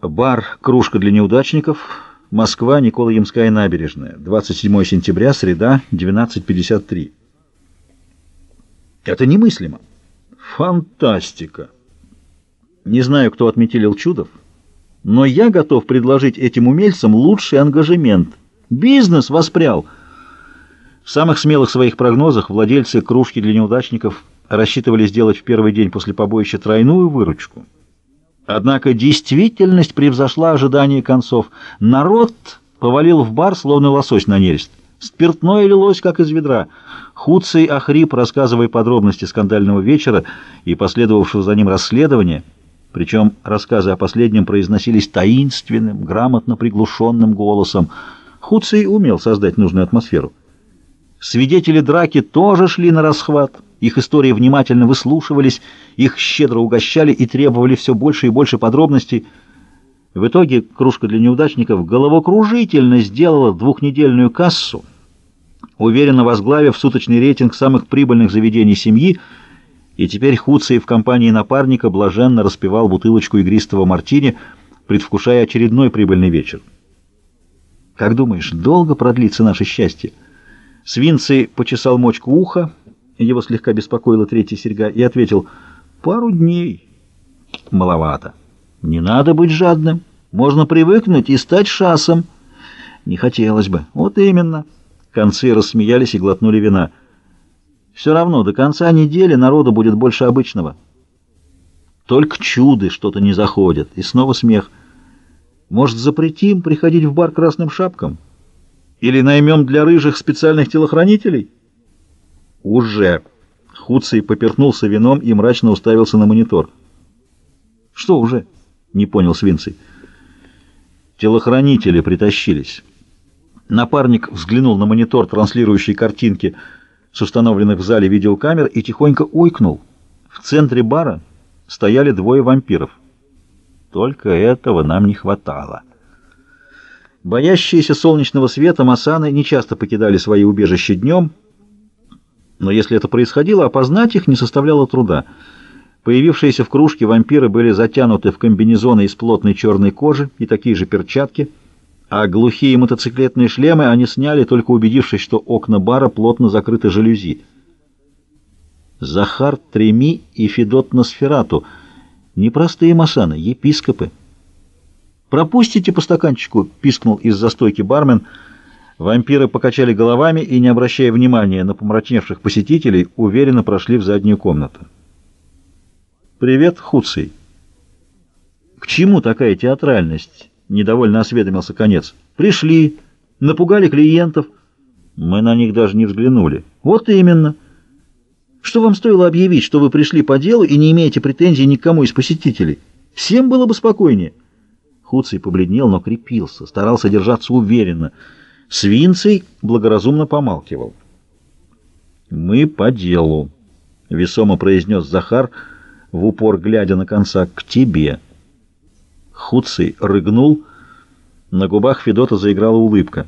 Бар «Кружка для неудачников», Москва, Николаемская набережная, 27 сентября, среда, 12.53. Это немыслимо. Фантастика. Не знаю, кто отметилил Чудов, но я готов предложить этим умельцам лучший ангажемент. Бизнес воспрял. В самых смелых своих прогнозах владельцы кружки для неудачников рассчитывали сделать в первый день после побоища тройную выручку. Однако действительность превзошла ожидания концов. Народ повалил в бар, словно лосось на нерест. Спиртное лилось, как из ведра. Хуций охрип, рассказывая подробности скандального вечера и последовавшего за ним расследования, причем рассказы о последнем произносились таинственным, грамотно приглушенным голосом. Хуций умел создать нужную атмосферу. Свидетели драки тоже шли на расхват. Их истории внимательно выслушивались, их щедро угощали и требовали все больше и больше подробностей. В итоге кружка для неудачников головокружительно сделала двухнедельную кассу, уверенно возглавив суточный рейтинг самых прибыльных заведений семьи, и теперь Хуций в компании напарника блаженно распивал бутылочку игристого мартини, предвкушая очередной прибыльный вечер. «Как думаешь, долго продлится наше счастье?» Свинций почесал мочку уха, его слегка беспокоила третья серьга, и ответил «Пару дней». «Маловато. Не надо быть жадным. Можно привыкнуть и стать шасом». «Не хотелось бы. Вот именно». Концы рассмеялись и глотнули вина. «Все равно, до конца недели народу будет больше обычного». Только чуды что-то не заходят. И снова смех. «Может, запретим приходить в бар красным шапкам? Или наймем для рыжих специальных телохранителей?» «Уже!» Хуций поперхнулся вином и мрачно уставился на монитор. «Что уже?» — не понял Свинций. Телохранители притащились. Напарник взглянул на монитор, транслирующий картинки с установленных в зале видеокамер, и тихонько ойкнул. В центре бара стояли двое вампиров. Только этого нам не хватало. Боящиеся солнечного света масаны нечасто покидали свои убежища днем — но если это происходило, опознать их не составляло труда. Появившиеся в кружке вампиры были затянуты в комбинезоны из плотной черной кожи и такие же перчатки, а глухие мотоциклетные шлемы они сняли, только убедившись, что окна бара плотно закрыты жалюзи. Захар Треми и Федот Носферату — непростые масаны, епископы. «Пропустите по стаканчику!» — пискнул из застойки бармен — Вампиры покачали головами и, не обращая внимания на помрачневших посетителей, уверенно прошли в заднюю комнату. «Привет, Хуций!» «К чему такая театральность?» — недовольно осведомился конец. «Пришли, напугали клиентов. Мы на них даже не взглянули. Вот именно. Что вам стоило объявить, что вы пришли по делу и не имеете претензий ни к кому из посетителей? Всем было бы спокойнее». Хуций побледнел, но крепился, старался держаться уверенно — Свинций благоразумно помалкивал. «Мы по делу», — весомо произнес Захар, в упор глядя на конца, — «к тебе». Хуций рыгнул, на губах Федота заиграла улыбка.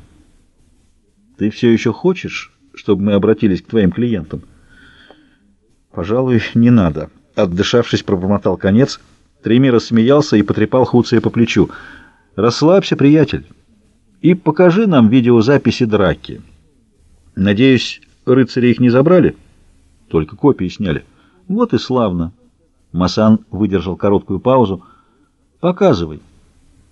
«Ты все еще хочешь, чтобы мы обратились к твоим клиентам?» «Пожалуй, не надо», — отдышавшись, пробормотал конец. Тремир рассмеялся и потрепал Хуция по плечу. «Расслабься, приятель» и покажи нам видеозаписи драки. Надеюсь, рыцари их не забрали? Только копии сняли. Вот и славно. Масан выдержал короткую паузу. Показывай.